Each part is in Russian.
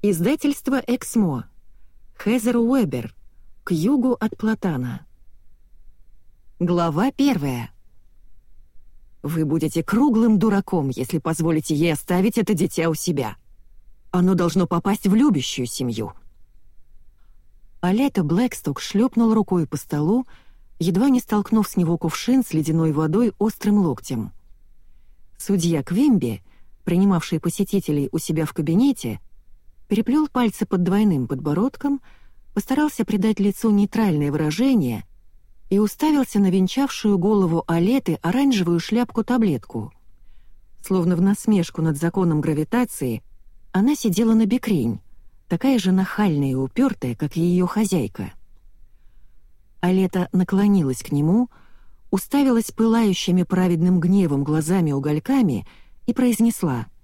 Издательство «Эксмо». Хезер Уэбер. К югу от Платана. Глава первая. Вы будете круглым дураком, если позволите ей оставить это дитя у себя. Оно должно попасть в любящую семью. Алета Блэксток шлепнул рукой по столу, едва не столкнув с него кувшин с ледяной водой острым локтем. Судья Квимби, принимавший посетителей у себя в кабинете, переплел пальцы под двойным подбородком, постарался придать лицу нейтральное выражение и уставился на венчавшую голову Алеты оранжевую шляпку-таблетку. Словно в насмешку над законом гравитации, она сидела на бекрень, такая же нахальная и упертая, как и ее хозяйка. Алета наклонилась к нему, уставилась пылающими праведным гневом глазами-угольками и произнесла —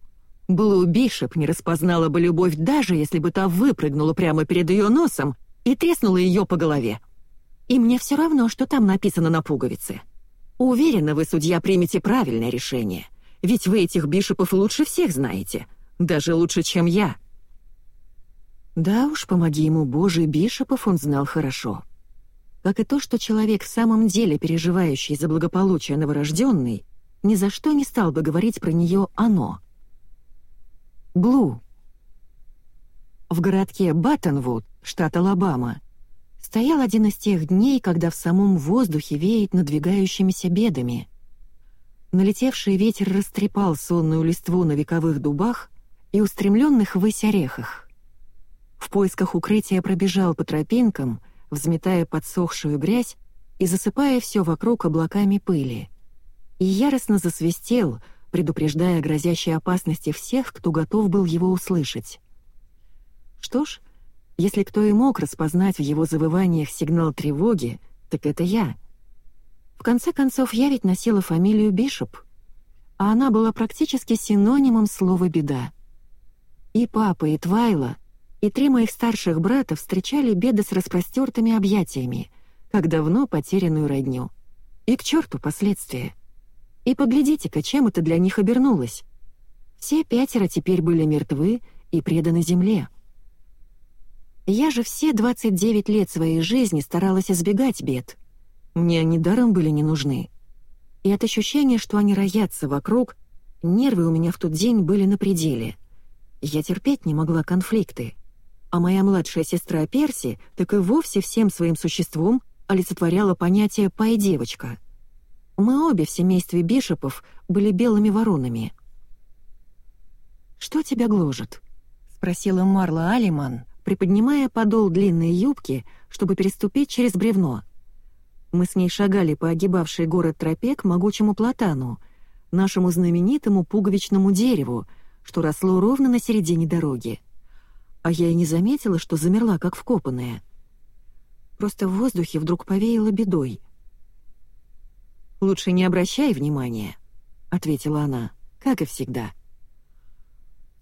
Блу Бишоп не распознала бы любовь, даже если бы та выпрыгнула прямо перед ее носом и треснула ее по голове. И мне все равно, что там написано на пуговице. Уверена, вы, судья, примете правильное решение. Ведь вы этих бишопов лучше всех знаете. Даже лучше, чем я. Да уж, помоги ему, Божий, бишопов он знал хорошо. Как и то, что человек в самом деле переживающий за благополучие новорожденной, ни за что не стал бы говорить про нее «оно». Блу. В городке Баттонвуд, штат Алабама, стоял один из тех дней, когда в самом воздухе веет надвигающимися бедами. Налетевший ветер растрепал сонную листву на вековых дубах и устремленных ввысь орехах. В поисках укрытия пробежал по тропинкам, взметая подсохшую грязь и засыпая все вокруг облаками пыли. И яростно засвистел — предупреждая о грозящей опасности всех, кто готов был его услышать. Что ж, если кто и мог распознать в его завываниях сигнал тревоги, так это я. В конце концов, я ведь носила фамилию Бишоп, а она была практически синонимом слова «беда». И папа, и Твайла, и три моих старших брата встречали беды с распростертыми объятиями, как давно потерянную родню. И к черту последствия. И поглядите-ка, чем это для них обернулось. Все пятеро теперь были мертвы и преданы земле. Я же все 29 лет своей жизни старалась избегать бед. Мне они даром были не нужны. И от ощущения, что они роятся вокруг, нервы у меня в тот день были на пределе. Я терпеть не могла конфликты. А моя младшая сестра Перси так и вовсе всем своим существом олицетворяла понятие «пай-девочка». Мы обе в семействе Бишопов были белыми воронами. «Что тебя гложет?» — спросила Марла Алиман, приподнимая подол длинной юбки, чтобы переступить через бревно. Мы с ней шагали по огибавшей город тропе к могучему платану, нашему знаменитому пуговичному дереву, что росло ровно на середине дороги. А я и не заметила, что замерла, как вкопанная. Просто в воздухе вдруг повеяло бедой — «Лучше не обращай внимания», — ответила она, как и всегда.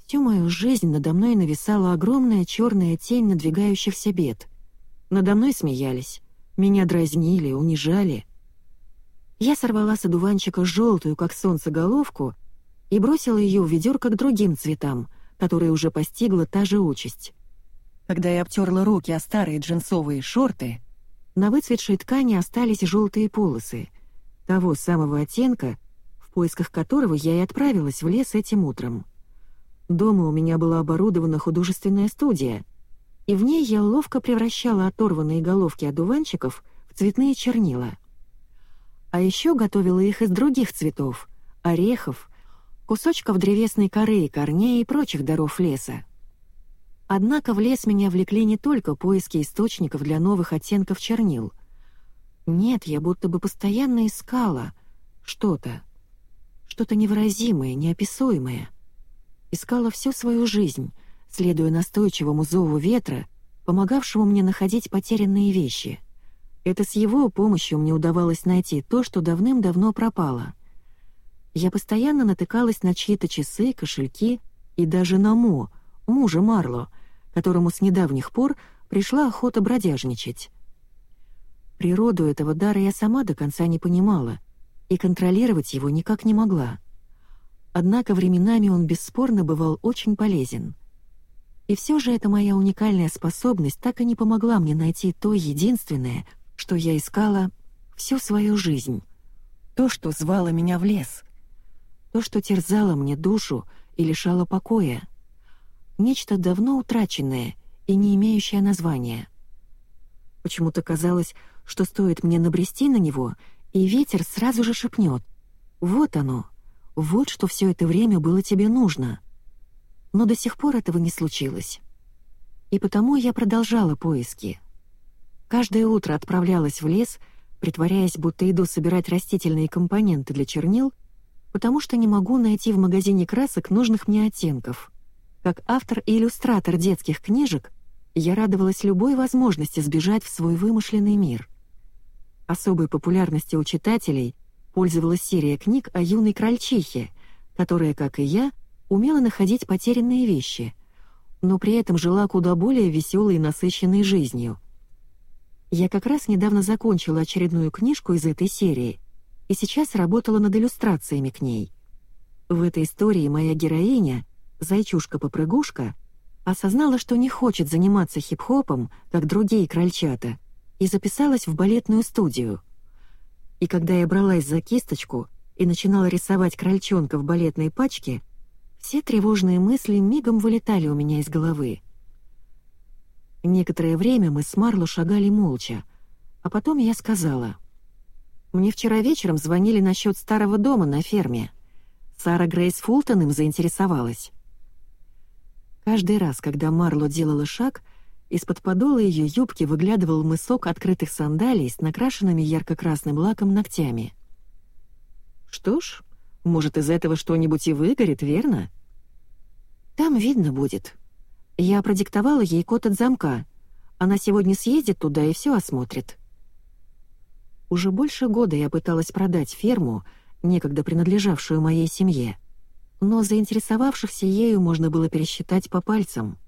Всю мою жизнь надо мной нависала огромная черная тень надвигающихся бед. Надо мной смеялись, меня дразнили, унижали. Я сорвала с одуванчика желтую, как солнце, головку и бросила ее в ведерко к другим цветам, которые уже постигла та же участь. Когда я обтерла руки о старые джинсовые шорты, на выцветшей ткани остались желтые полосы — того самого оттенка, в поисках которого я и отправилась в лес этим утром. Дома у меня была оборудована художественная студия, и в ней я ловко превращала оторванные головки одуванчиков в цветные чернила. А еще готовила их из других цветов — орехов, кусочков древесной коры и корней и прочих даров леса. Однако в лес меня влекли не только поиски источников для новых оттенков чернил — нет, я будто бы постоянно искала что-то, что-то невыразимое, неописуемое. Искала всю свою жизнь, следуя настойчивому зову ветра, помогавшему мне находить потерянные вещи. Это с его помощью мне удавалось найти то, что давным-давно пропало. Я постоянно натыкалась на чьи-то часы, кошельки и даже на Мо, мужа Марло, которому с недавних пор пришла охота бродяжничать. Природу этого дара я сама до конца не понимала и контролировать его никак не могла. Однако временами он бесспорно бывал очень полезен. И все же эта моя уникальная способность так и не помогла мне найти то единственное, что я искала всю свою жизнь. То, что звало меня в лес. То, что терзало мне душу и лишало покоя. Нечто давно утраченное и не имеющее названия. Почему-то казалось, что стоит мне набрести на него, и ветер сразу же шепнет. «Вот оно! Вот что все это время было тебе нужно!» Но до сих пор этого не случилось. И потому я продолжала поиски. Каждое утро отправлялась в лес, притворяясь, будто иду собирать растительные компоненты для чернил, потому что не могу найти в магазине красок нужных мне оттенков. Как автор и иллюстратор детских книжек, я радовалась любой возможности сбежать в свой вымышленный мир. Особой популярностью у читателей пользовалась серия книг о юной крольчихе, которая, как и я, умела находить потерянные вещи, но при этом жила куда более веселой и насыщенной жизнью. Я как раз недавно закончила очередную книжку из этой серии и сейчас работала над иллюстрациями к ней. В этой истории моя героиня, зайчушка-попрыгушка, осознала, что не хочет заниматься хип-хопом, как другие крольчата, и записалась в балетную студию. И когда я бралась за кисточку и начинала рисовать крольчонка в балетной пачке, все тревожные мысли мигом вылетали у меня из головы. Некоторое время мы с Марло шагали молча, а потом я сказала. «Мне вчера вечером звонили насчет старого дома на ферме. Сара Грейс Фултон им заинтересовалась». Каждый раз, когда Марло делала шаг, из-под подола ее юбки выглядывал мысок открытых сандалий с накрашенными ярко-красным лаком ногтями. «Что ж, может, из этого что-нибудь и выгорит, верно?» «Там видно будет. Я продиктовала ей код от замка. Она сегодня съездит туда и все осмотрит». Уже больше года я пыталась продать ферму, некогда принадлежавшую моей семье но заинтересовавшихся ею можно было пересчитать по пальцам.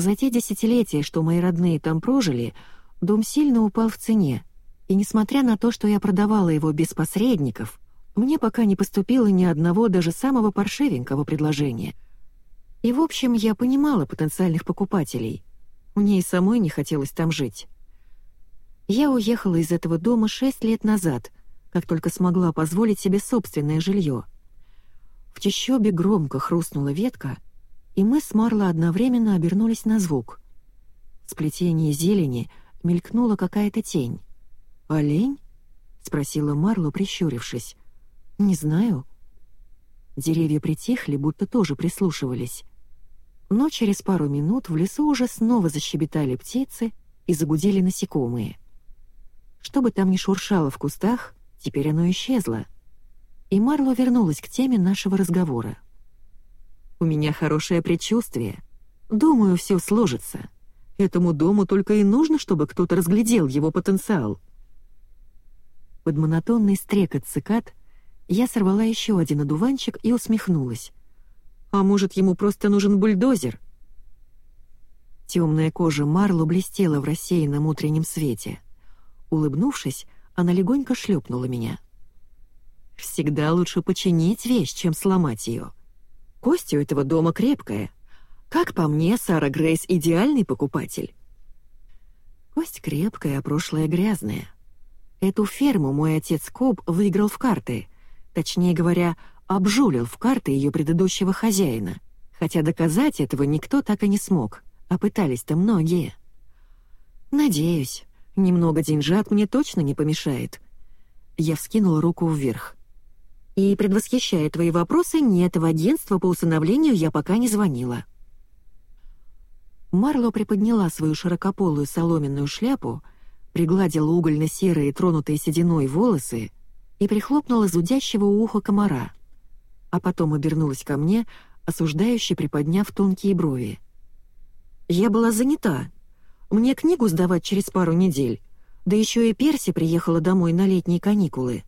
За те десятилетия, что мои родные там прожили, дом сильно упал в цене, и несмотря на то, что я продавала его без посредников, мне пока не поступило ни одного даже самого паршивенького предложения. И в общем, я понимала потенциальных покупателей. Мне и самой не хотелось там жить. Я уехала из этого дома шесть лет назад, как только смогла позволить себе собственное жилье — в чащобе громко хрустнула ветка, и мы с Марло одновременно обернулись на звук. В сплетении зелени мелькнула какая-то тень. «Олень?» — спросила Марло, прищурившись. «Не знаю». Деревья притихли, будто тоже прислушивались. Но через пару минут в лесу уже снова защебетали птицы и загудели насекомые. Что бы там ни шуршало в кустах, теперь оно исчезло — и Марло вернулась к теме нашего разговора. «У меня хорошее предчувствие. Думаю, все сложится. Этому дому только и нужно, чтобы кто-то разглядел его потенциал». Под монотонный стрекот цикад я сорвала еще один одуванчик и усмехнулась. «А может, ему просто нужен бульдозер?» Темная кожа Марло блестела в рассеянном утреннем свете. Улыбнувшись, она легонько шлепнула меня — Всегда лучше починить вещь, чем сломать ее. Кость у этого дома крепкая. Как по мне, Сара Грейс идеальный покупатель. Кость крепкая, а прошлое грязное. Эту ферму мой отец Коб выиграл в карты. Точнее говоря, обжулил в карты ее предыдущего хозяина. Хотя доказать этого никто так и не смог, а пытались-то многие. Надеюсь, немного деньжат мне точно не помешает. Я вскинула руку вверх. И, предвосхищая твои вопросы, нет, в агентство по усыновлению я пока не звонила». Марло приподняла свою широкополую соломенную шляпу, пригладила угольно-серые тронутые сединой волосы и прихлопнула зудящего уха комара, а потом обернулась ко мне, осуждающе приподняв тонкие брови. «Я была занята. Мне книгу сдавать через пару недель, да еще и Перси приехала домой на летние каникулы».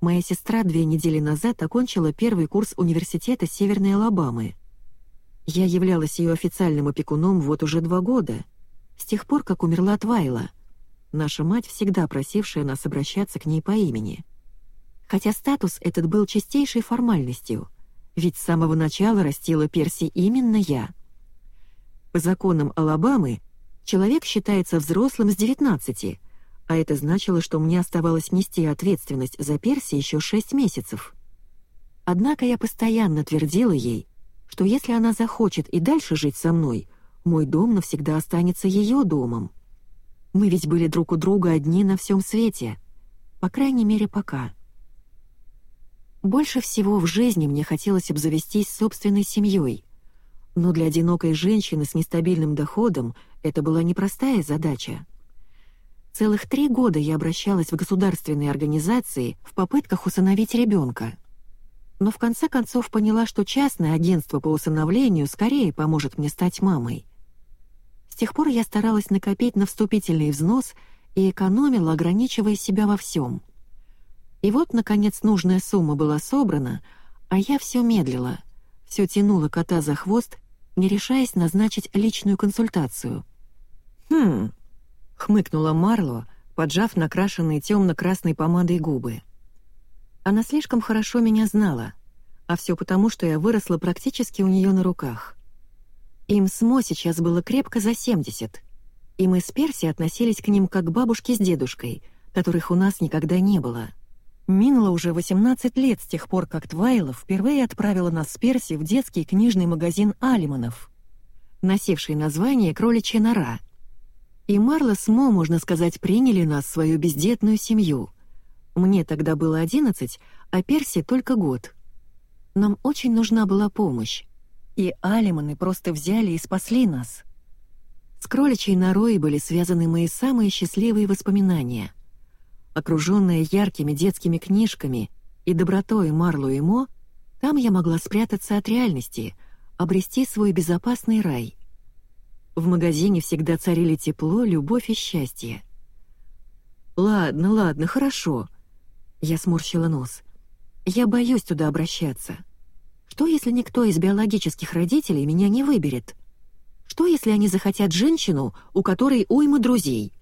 Моя сестра две недели назад окончила первый курс университета Северной Алабамы. Я являлась ее официальным опекуном вот уже два года, с тех пор, как умерла Твайла, наша мать, всегда просившая нас обращаться к ней по имени. Хотя статус этот был чистейшей формальностью, ведь с самого начала растила Перси именно я — По законам Алабамы человек считается взрослым с 19, а это значило, что мне оставалось нести ответственность за Перси еще 6 месяцев. Однако я постоянно твердила ей, что если она захочет и дальше жить со мной, мой дом навсегда останется ее домом. Мы ведь были друг у друга одни на всем свете. По крайней мере, пока. Больше всего в жизни мне хотелось обзавестись собственной семьей. Но для одинокой женщины с нестабильным доходом это была непростая задача. Целых три года я обращалась в государственные организации в попытках усыновить ребенка. Но в конце концов поняла, что частное агентство по усыновлению скорее поможет мне стать мамой. С тех пор я старалась накопить на вступительный взнос и экономила, ограничивая себя во всем. И вот, наконец, нужная сумма была собрана, а я все медлила, все тянула кота за хвост, не решаясь назначить личную консультацию. «Хм...» — хмыкнула Марло, поджав накрашенные темно-красной помадой губы. Она слишком хорошо меня знала, а все потому, что я выросла практически у нее на руках. Им с Мо сейчас было крепко за 70, и мы с Перси относились к ним как к бабушке с дедушкой, которых у нас никогда не было. Минуло уже 18 лет с тех пор, как Твайла впервые отправила нас с Перси в детский книжный магазин Алиманов, носивший название «Кроличья нора». И Марла с Мо, можно сказать, приняли нас в свою бездетную семью. Мне тогда было 11, а Перси только год. Нам очень нужна была помощь, и Алиманы просто взяли и спасли нас. С кроличьей норой были связаны мои самые счастливые воспоминания — Окруженная яркими детскими книжками и добротой Марлу и Мо, там я могла спрятаться от реальности, обрести свой безопасный рай. В магазине всегда царили тепло, любовь и счастье. «Ладно, ладно, хорошо», — я сморщила нос. «Я боюсь туда обращаться. Что, если никто из биологических родителей меня не выберет? Что, если они захотят женщину, у которой уйма друзей?»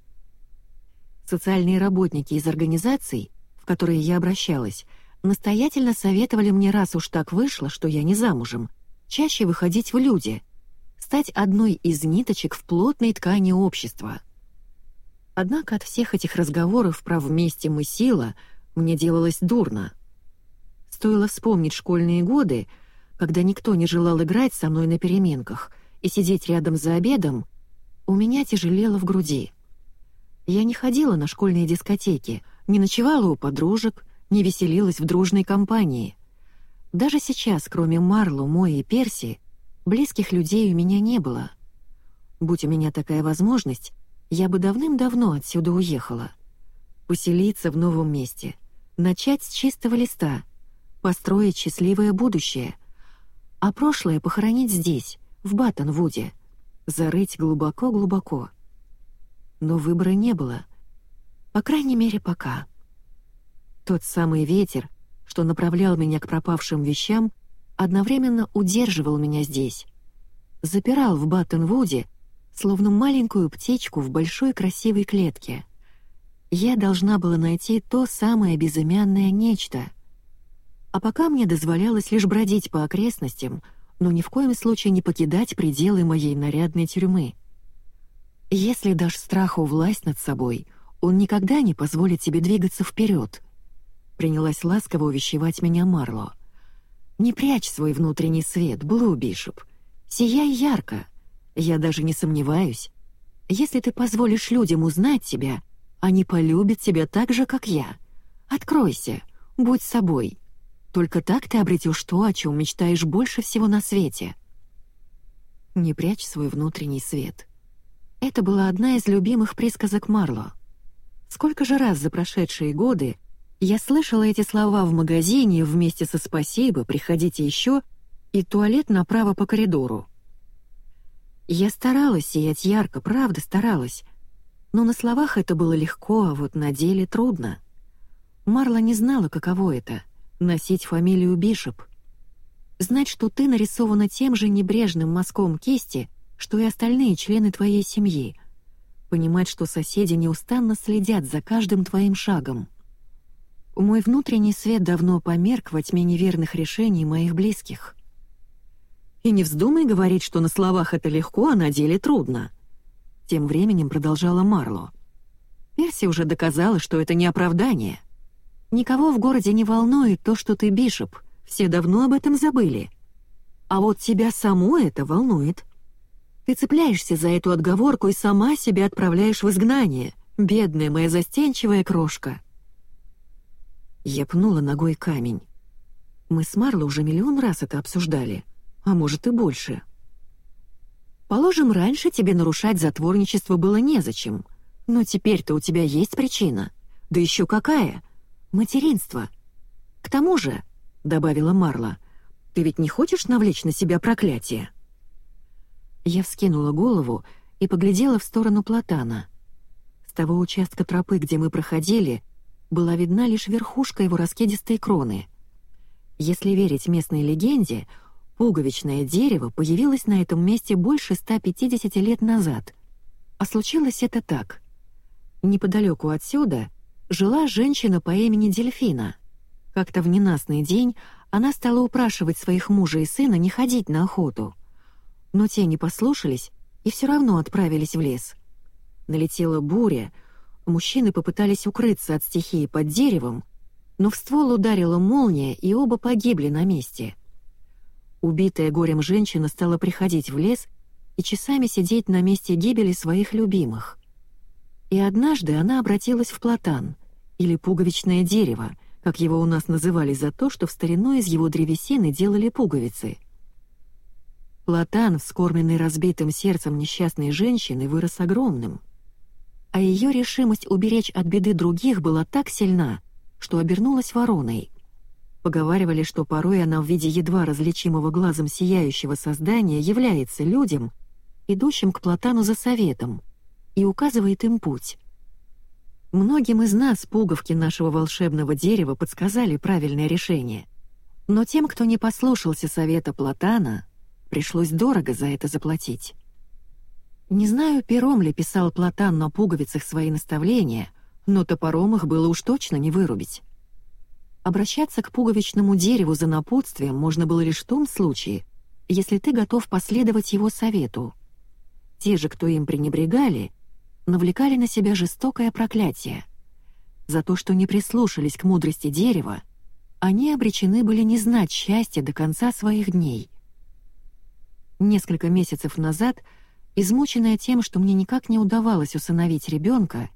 Социальные работники из организаций, в которые я обращалась, настоятельно советовали мне, раз уж так вышло, что я не замужем, чаще выходить в люди, стать одной из ниточек в плотной ткани общества. Однако от всех этих разговоров про «вместе мы сила» мне делалось дурно. Стоило вспомнить школьные годы, когда никто не желал играть со мной на переменках и сидеть рядом за обедом, у меня тяжелело в груди. Я не ходила на школьные дискотеки, не ночевала у подружек, не веселилась в дружной компании. Даже сейчас, кроме Марлу, Мои и Перси, близких людей у меня не было. Будь у меня такая возможность, я бы давным-давно отсюда уехала. Поселиться в новом месте, начать с чистого листа, построить счастливое будущее, а прошлое похоронить здесь, в Баттонвуде, зарыть глубоко-глубоко но выбора не было. По крайней мере, пока. Тот самый ветер, что направлял меня к пропавшим вещам, одновременно удерживал меня здесь. Запирал в Баттенвуде, словно маленькую птичку в большой красивой клетке. Я должна была найти то самое безымянное нечто. А пока мне дозволялось лишь бродить по окрестностям, но ни в коем случае не покидать пределы моей нарядной тюрьмы — если дашь страху власть над собой, он никогда не позволит тебе двигаться вперед. Принялась ласково увещевать меня Марло. Не прячь свой внутренний свет, Блу Бишоп. Сияй ярко. Я даже не сомневаюсь. Если ты позволишь людям узнать тебя, они полюбят тебя так же, как я. Откройся, будь собой. Только так ты обретешь то, о чем мечтаешь больше всего на свете. Не прячь свой внутренний свет. Это была одна из любимых присказок Марло. Сколько же раз за прошедшие годы я слышала эти слова в магазине вместе со «спасибо», «приходите еще» и «туалет направо по коридору». Я старалась сиять ярко, правда старалась, но на словах это было легко, а вот на деле трудно. Марла не знала, каково это — носить фамилию Бишоп. Знать, что ты нарисована тем же небрежным мазком кисти, что и остальные члены твоей семьи. Понимать, что соседи неустанно следят за каждым твоим шагом. Мой внутренний свет давно померк во тьме неверных решений моих близких. И не вздумай говорить, что на словах это легко, а на деле трудно. Тем временем продолжала Марло. Перси уже доказала, что это не оправдание. Никого в городе не волнует то, что ты бишоп. Все давно об этом забыли. А вот тебя саму это волнует. Ты цепляешься за эту отговорку и сама себя отправляешь в изгнание, бедная моя застенчивая крошка. Я пнула ногой камень. Мы с Марло уже миллион раз это обсуждали, а может и больше. Положим, раньше тебе нарушать затворничество было незачем, но теперь-то у тебя есть причина. Да еще какая? Материнство. К тому же, — добавила Марла, — ты ведь не хочешь навлечь на себя проклятие? Я вскинула голову и поглядела в сторону Платана. С того участка тропы, где мы проходили, была видна лишь верхушка его раскидистой кроны. Если верить местной легенде, пуговичное дерево появилось на этом месте больше 150 лет назад. А случилось это так. Неподалеку отсюда жила женщина по имени Дельфина. Как-то в ненастный день она стала упрашивать своих мужа и сына не ходить на охоту — но те не послушались и все равно отправились в лес. Налетела буря, мужчины попытались укрыться от стихии под деревом, но в ствол ударила молния, и оба погибли на месте. Убитая горем женщина стала приходить в лес и часами сидеть на месте гибели своих любимых. И однажды она обратилась в платан, или пуговичное дерево, как его у нас называли за то, что в старину из его древесины делали пуговицы — Платан, вскормленный разбитым сердцем несчастной женщины, вырос огромным. А ее решимость уберечь от беды других была так сильна, что обернулась вороной. Поговаривали, что порой она в виде едва различимого глазом сияющего создания является людям, идущим к Платану за советом, и указывает им путь. Многим из нас пуговки нашего волшебного дерева подсказали правильное решение. Но тем, кто не послушался совета Платана, Пришлось дорого за это заплатить. Не знаю, пером ли писал Платан на пуговицах свои наставления, но топором их было уж точно не вырубить. Обращаться к пуговичному дереву за напутствием можно было лишь в том случае, если ты готов последовать его совету. Те же, кто им пренебрегали, навлекали на себя жестокое проклятие. За то, что не прислушались к мудрости дерева, они обречены были не знать счастья до конца своих дней — Несколько месяцев назад, измученная тем, что мне никак не удавалось усыновить ребенка,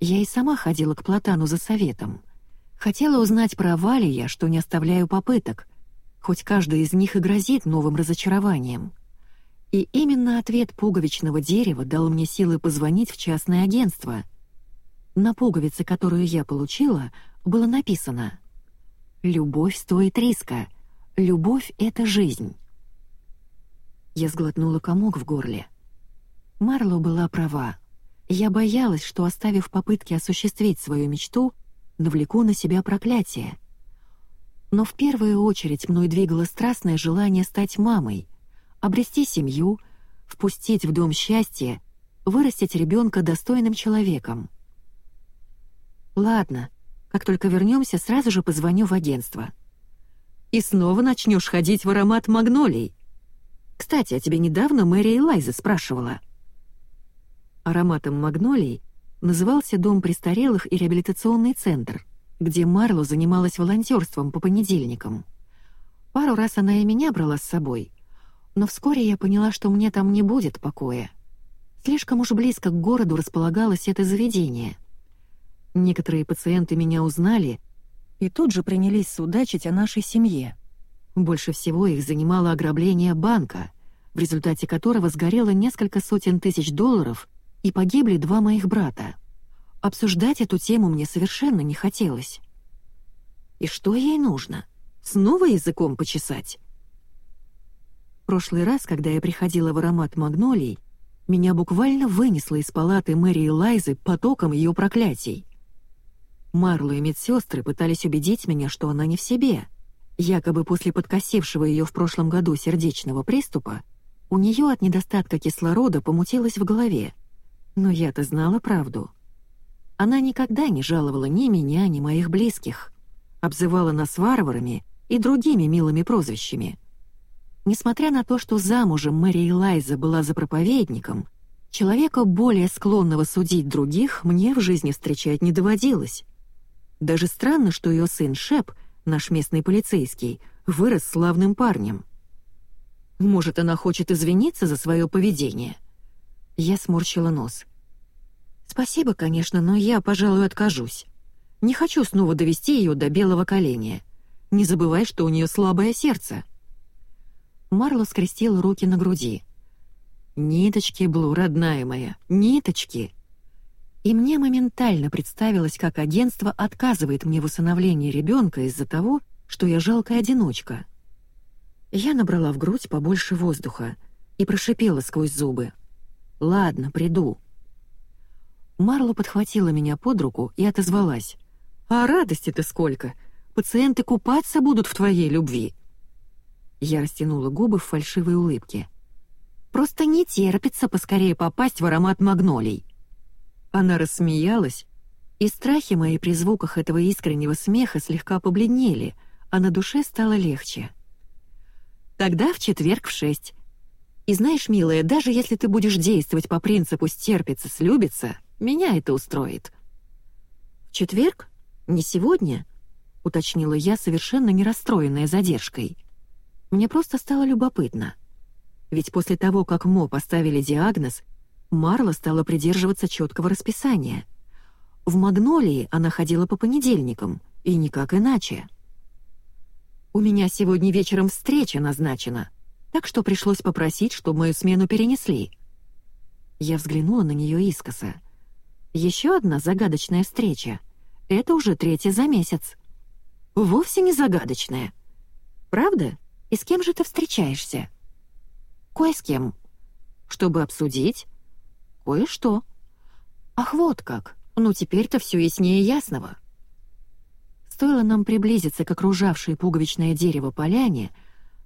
я и сама ходила к Платану за советом. Хотела узнать, права ли что не оставляю попыток, хоть каждый из них и грозит новым разочарованием. И именно ответ пуговичного дерева дал мне силы позвонить в частное агентство. На пуговице, которую я получила, было написано «Любовь стоит риска. Любовь — это жизнь». Я сглотнула комок в горле. Марло была права. Я боялась, что, оставив попытки осуществить свою мечту, навлеку на себя проклятие. Но в первую очередь мной двигало страстное желание стать мамой, обрести семью, впустить в дом счастье, вырастить ребенка достойным человеком. Ладно, как только вернемся, сразу же позвоню в агентство. И снова начнешь ходить в аромат магнолий, кстати, а тебе недавно Мэри Элайза спрашивала». Ароматом магнолий назывался Дом престарелых и реабилитационный центр, где Марло занималась волонтерством по понедельникам. Пару раз она и меня брала с собой, но вскоре я поняла, что мне там не будет покоя. Слишком уж близко к городу располагалось это заведение. Некоторые пациенты меня узнали и тут же принялись судачить о нашей семье. Больше всего их занимало ограбление банка, в результате которого сгорело несколько сотен тысяч долларов и погибли два моих брата. Обсуждать эту тему мне совершенно не хотелось. И что ей нужно? Снова языком почесать? Прошлый раз, когда я приходила в аромат магнолий, меня буквально вынесло из палаты Мэри Лайзы потоком ее проклятий. Марло и медсестры пытались убедить меня, что она не в себе — Якобы после подкосившего ее в прошлом году сердечного приступа у нее от недостатка кислорода помутилось в голове. Но я-то знала правду. Она никогда не жаловала ни меня, ни моих близких. Обзывала нас варварами и другими милыми прозвищами. Несмотря на то, что замужем Мэри Элайза была за проповедником, человека, более склонного судить других, мне в жизни встречать не доводилось. Даже странно, что ее сын Шеп, наш местный полицейский, вырос славным парнем. Может, она хочет извиниться за свое поведение? Я сморщила нос. Спасибо, конечно, но я, пожалуй, откажусь. Не хочу снова довести ее до белого коленя. Не забывай, что у нее слабое сердце. Марло скрестил руки на груди. «Ниточки, Блу, родная моя, ниточки!» И мне моментально представилось, как агентство отказывает мне в усыновлении ребенка из-за того, что я жалкая одиночка. Я набрала в грудь побольше воздуха и прошипела сквозь зубы. «Ладно, приду». Марло подхватила меня под руку и отозвалась. «А радости-то сколько! Пациенты купаться будут в твоей любви!» Я растянула губы в фальшивой улыбке. «Просто не терпится поскорее попасть в аромат магнолий!» Она рассмеялась, и страхи мои при звуках этого искреннего смеха слегка побледнели, а на душе стало легче. «Тогда в четверг в шесть. И знаешь, милая, даже если ты будешь действовать по принципу «стерпится, слюбится», меня это устроит». «В четверг? Не сегодня?» — уточнила я, совершенно не расстроенная задержкой. Мне просто стало любопытно. Ведь после того, как Мо поставили диагноз, Марла стала придерживаться четкого расписания. В «Магнолии» она ходила по понедельникам, и никак иначе. «У меня сегодня вечером встреча назначена», так что пришлось попросить, чтобы мою смену перенесли. Я взглянула на нее искоса. Еще одна загадочная встреча. Это уже третья за месяц. Вовсе не загадочная. Правда? И с кем же ты встречаешься? Кое с кем. Чтобы обсудить? Кое-что. Ах, вот как. Ну, теперь-то все яснее ясного. Стоило нам приблизиться к окружавшей пуговичное дерево поляне,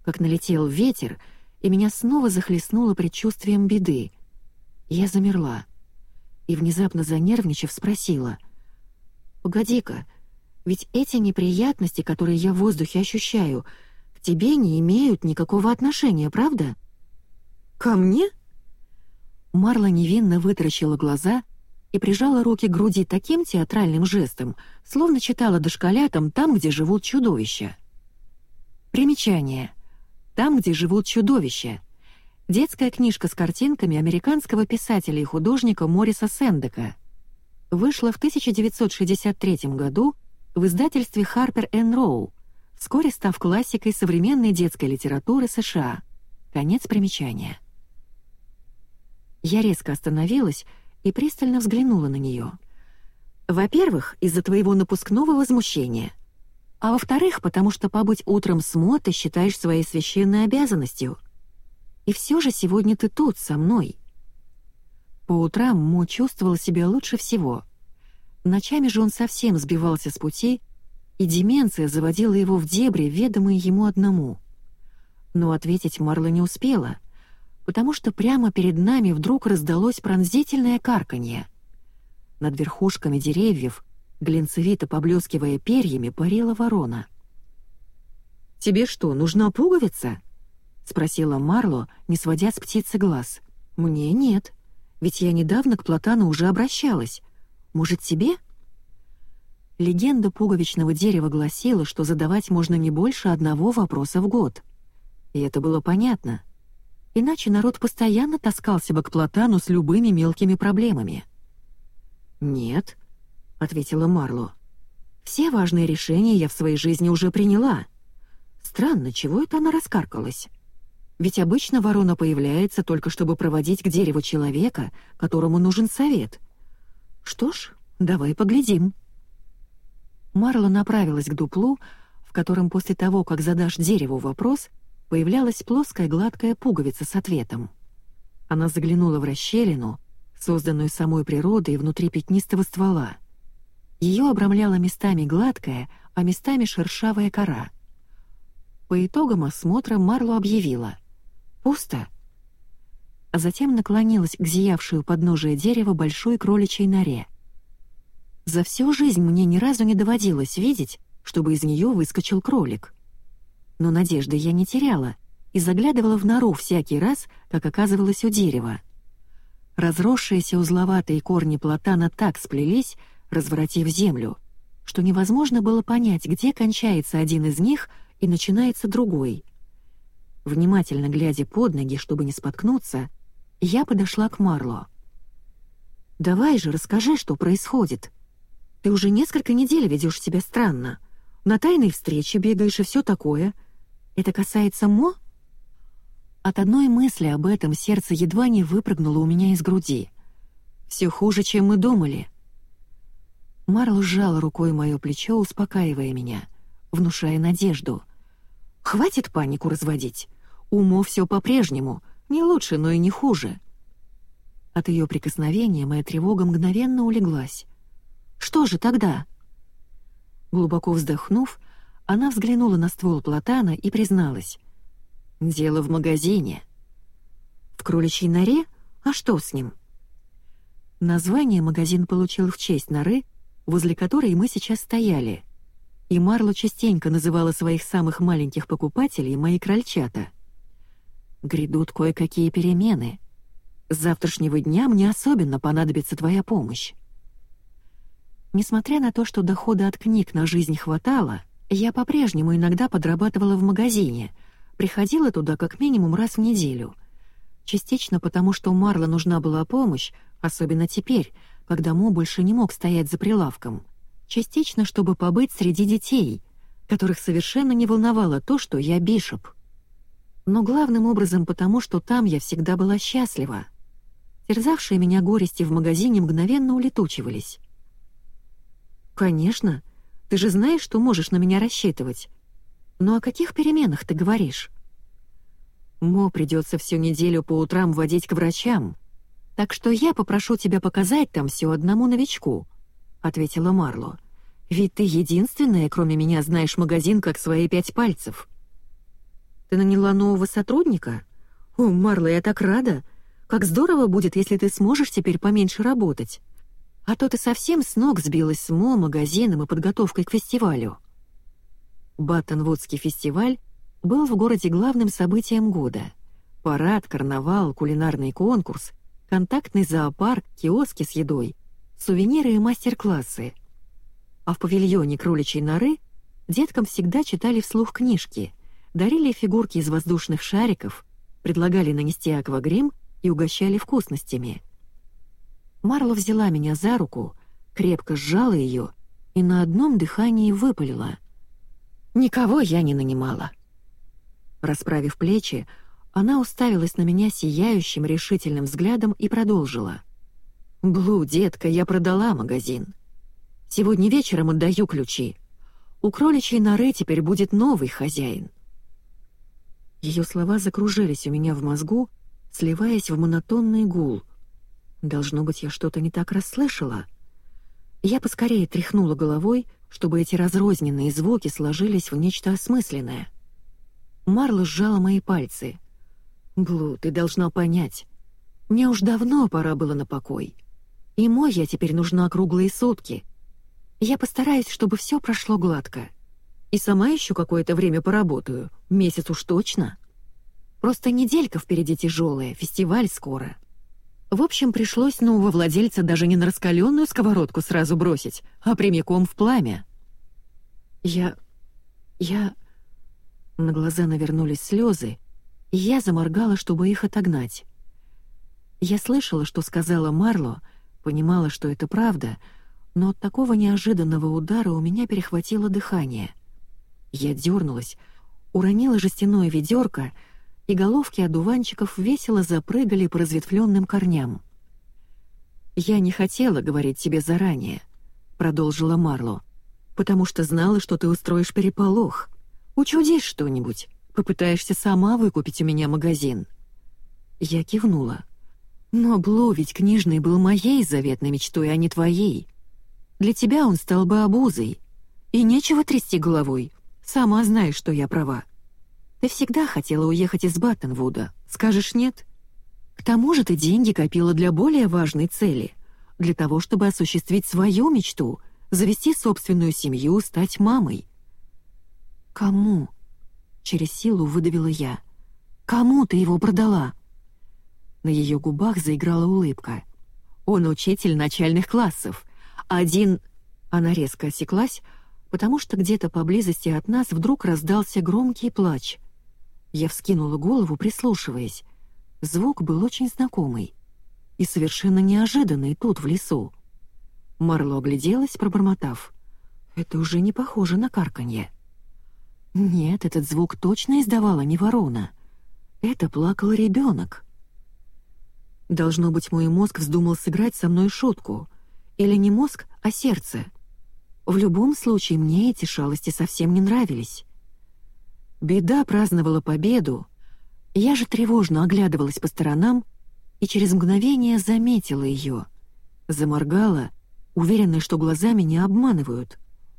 как налетел ветер, и меня снова захлестнуло предчувствием беды. Я замерла и, внезапно занервничав, спросила. «Погоди-ка, ведь эти неприятности, которые я в воздухе ощущаю, к тебе не имеют никакого отношения, правда?» «Ко мне?» Марла невинно вытаращила глаза и прижала руки к груди таким театральным жестом, словно читала дошколятам там, где живут чудовища. Примечание — там, где живут чудовища. Детская книжка с картинками американского писателя и художника Мориса Сендека. Вышла в 1963 году в издательстве Harper Row, вскоре став классикой современной детской литературы США. Конец примечания. Я резко остановилась и пристально взглянула на нее. Во-первых, из-за твоего напускного возмущения а во-вторых, потому что побыть утром с Мо ты считаешь своей священной обязанностью. И все же сегодня ты тут, со мной. По утрам Мо чувствовал себя лучше всего. Ночами же он совсем сбивался с пути, и деменция заводила его в дебри, ведомые ему одному. Но ответить Марла не успела, потому что прямо перед нами вдруг раздалось пронзительное карканье. Над верхушками деревьев — глинцевито поблескивая перьями, парила ворона. «Тебе что, нужна пуговица?» — спросила Марло, не сводя с птицы глаз. «Мне нет, ведь я недавно к Платану уже обращалась. Может, тебе?» Легенда пуговичного дерева гласила, что задавать можно не больше одного вопроса в год. И это было понятно. Иначе народ постоянно таскался бы к Платану с любыми мелкими проблемами. «Нет», ответила Марло. «Все важные решения я в своей жизни уже приняла. Странно, чего это она раскаркалась? Ведь обычно ворона появляется только чтобы проводить к дереву человека, которому нужен совет. Что ж, давай поглядим». Марла направилась к дуплу, в котором после того, как задашь дереву вопрос, появлялась плоская гладкая пуговица с ответом. Она заглянула в расщелину, созданную самой природой внутри пятнистого ствола. Ее обрамляла местами гладкая, а местами шершавая кора. По итогам осмотра Марло объявила «Пусто», а затем наклонилась к зиявшую подножие дерева большой кроличьей норе. За всю жизнь мне ни разу не доводилось видеть, чтобы из нее выскочил кролик. Но надежды я не теряла, и заглядывала в нору всякий раз, как оказывалась у дерева. Разросшиеся узловатые корни платана так сплелись, разворотив землю, что невозможно было понять, где кончается один из них и начинается другой. Внимательно глядя под ноги, чтобы не споткнуться, я подошла к Марло. «Давай же, расскажи, что происходит. Ты уже несколько недель ведешь себя странно. На тайной встрече бегаешь и все такое. Это касается Мо?» От одной мысли об этом сердце едва не выпрыгнуло у меня из груди. «Все хуже, чем мы думали». Марл сжал рукой мое плечо, успокаивая меня, внушая надежду. «Хватит панику разводить. Умо все по-прежнему, не лучше, но и не хуже». От ее прикосновения моя тревога мгновенно улеглась. «Что же тогда?» Глубоко вздохнув, она взглянула на ствол платана и призналась. «Дело в магазине». «В кроличьей норе? А что с ним?» Название магазин получил в честь норы, возле которой мы сейчас стояли. И Марло частенько называла своих самых маленьких покупателей мои крольчата. «Грядут кое-какие перемены. С завтрашнего дня мне особенно понадобится твоя помощь». Несмотря на то, что дохода от книг на жизнь хватало, я по-прежнему иногда подрабатывала в магазине — Приходила туда как минимум раз в неделю. Частично потому, что Марла нужна была помощь, особенно теперь, когда Мо больше не мог стоять за прилавком. Частично, чтобы побыть среди детей, которых совершенно не волновало то, что я бишоп. Но главным образом потому, что там я всегда была счастлива. Терзавшие меня горести в магазине мгновенно улетучивались. «Конечно. Ты же знаешь, что можешь на меня рассчитывать. «Ну о каких переменах ты говоришь?» «Мо придется всю неделю по утрам водить к врачам, так что я попрошу тебя показать там все одному новичку», — ответила Марло. «Ведь ты единственная, кроме меня, знаешь магазин как свои пять пальцев». «Ты наняла нового сотрудника? О, Марло, я так рада! Как здорово будет, если ты сможешь теперь поменьше работать. А то ты совсем с ног сбилась с МО, магазином и подготовкой к фестивалю». Баттонвудский фестиваль был в городе главным событием года. Парад, карнавал, кулинарный конкурс, контактный зоопарк, киоски с едой, сувениры и мастер-классы. А в павильоне кроличьей норы деткам всегда читали вслух книжки, дарили фигурки из воздушных шариков, предлагали нанести аквагрим и угощали вкусностями. Марло взяла меня за руку, крепко сжала ее и на одном дыхании выпалила — Никого я не нанимала. Расправив плечи, она уставилась на меня сияющим решительным взглядом и продолжила. «Блу, детка, я продала магазин. Сегодня вечером отдаю ключи. У кроличьей норы теперь будет новый хозяин». Ее слова закружились у меня в мозгу, сливаясь в монотонный гул. Должно быть, я что-то не так расслышала. Я поскорее тряхнула головой, чтобы эти разрозненные звуки сложились в нечто осмысленное. Марла сжала мои пальцы. «Блу, ты должна понять. Мне уж давно пора было на покой. И мой я теперь нужна круглые сутки. Я постараюсь, чтобы все прошло гладко. И сама еще какое-то время поработаю, месяц уж точно. Просто неделька впереди тяжелая, фестиваль скоро». В общем, пришлось нового владельца даже не на раскаленную сковородку сразу бросить, а прямиком в пламя. Я... я... На глаза навернулись слезы, я заморгала, чтобы их отогнать. Я слышала, что сказала Марло, понимала, что это правда, но от такого неожиданного удара у меня перехватило дыхание. Я дернулась, уронила жестяное ведерко — и головки одуванчиков весело запрыгали по разветвленным корням. «Я не хотела говорить тебе заранее», — продолжила Марло, «потому что знала, что ты устроишь переполох. Учудишь что-нибудь, попытаешься сама выкупить у меня магазин». Я кивнула. «Но Блу ведь книжный был моей заветной мечтой, а не твоей. Для тебя он стал бы обузой. И нечего трясти головой. Сама знаешь, что я права. Ты всегда хотела уехать из Баттенвуда, скажешь нет? К тому же ты деньги копила для более важной цели, для того, чтобы осуществить свою мечту, завести собственную семью, стать мамой. Кому? Через силу выдавила я. Кому ты его продала?» На ее губах заиграла улыбка. «Он учитель начальных классов. Один...» Она резко осеклась, потому что где-то поблизости от нас вдруг раздался громкий плач. Я вскинула голову, прислушиваясь. Звук был очень знакомый и совершенно неожиданный тут, в лесу. Марло огляделась, пробормотав. «Это уже не похоже на карканье». Нет, этот звук точно издавала не ворона. Это плакал ребенок. Должно быть, мой мозг вздумал сыграть со мной шутку. Или не мозг, а сердце. В любом случае, мне эти шалости совсем не нравились. Беда праздновала победу. Я же тревожно оглядывалась по сторонам и через мгновение заметила ее. Заморгала, уверенная, что глазами не обманывают.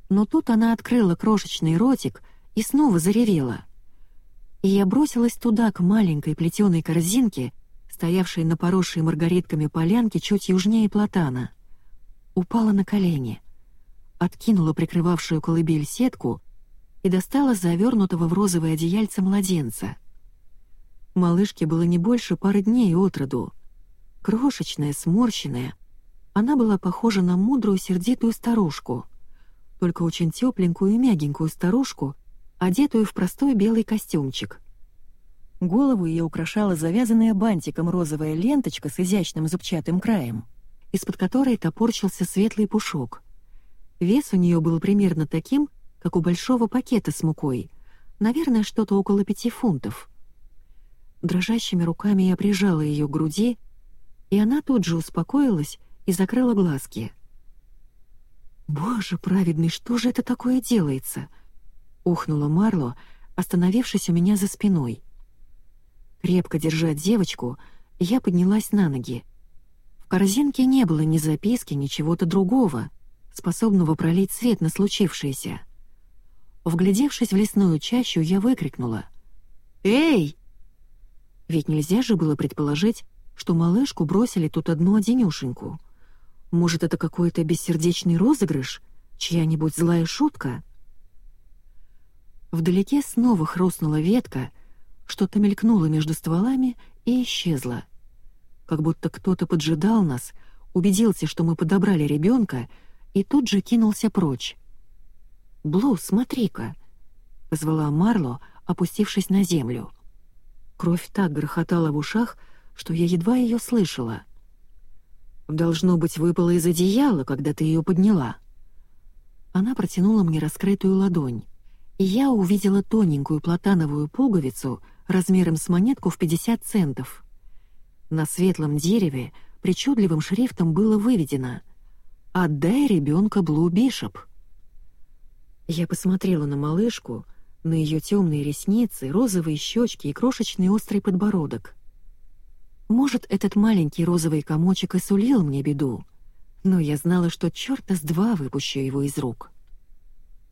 Но тут она открыла крошечный ротик и снова заревела — и я бросилась туда, к маленькой плетеной корзинке, стоявшей на поросшей маргаритками полянке чуть южнее платана. Упала на колени, откинула прикрывавшую колыбель сетку и достала завернутого в розовое одеяльце младенца. Малышке было не больше пары дней от роду. Крошечная, сморщенная, она была похожа на мудрую сердитую старушку, только очень тепленькую и мягенькую старушку, одетую в простой белый костюмчик. Голову ее украшала завязанная бантиком розовая ленточка с изящным зубчатым краем, из-под которой топорчился светлый пушок. Вес у нее был примерно таким, как у большого пакета с мукой, наверное, что-то около пяти фунтов. Дрожащими руками я прижала ее к груди, и она тут же успокоилась и закрыла глазки. «Боже праведный, что же это такое делается?» — ухнула Марло, остановившись у меня за спиной. Крепко держа девочку, я поднялась на ноги. В корзинке не было ни записки, ни чего-то другого, способного пролить свет на случившееся. Вглядевшись в лесную чащу, я выкрикнула. «Эй!» Ведь нельзя же было предположить, что малышку бросили тут одну-одинёшеньку. Может, это какой-то бессердечный розыгрыш? Чья-нибудь злая шутка?» Вдалеке снова хрустнула ветка, что-то мелькнуло между стволами и исчезло. Как будто кто-то поджидал нас, убедился, что мы подобрали ребенка, и тут же кинулся прочь. «Блу, смотри-ка!» — позвала Марло, опустившись на землю. Кровь так грохотала в ушах, что я едва ее слышала. «Должно быть, выпала из одеяла, когда ты ее подняла». Она протянула мне раскрытую ладонь и я увидела тоненькую платановую пуговицу размером с монетку в 50 центов. На светлом дереве причудливым шрифтом было выведено «Отдай ребенка Блу Бишоп». Я посмотрела на малышку, на ее темные ресницы, розовые щечки и крошечный острый подбородок. Может, этот маленький розовый комочек и сулил мне беду, но я знала, что черта с два выпущу его из рук.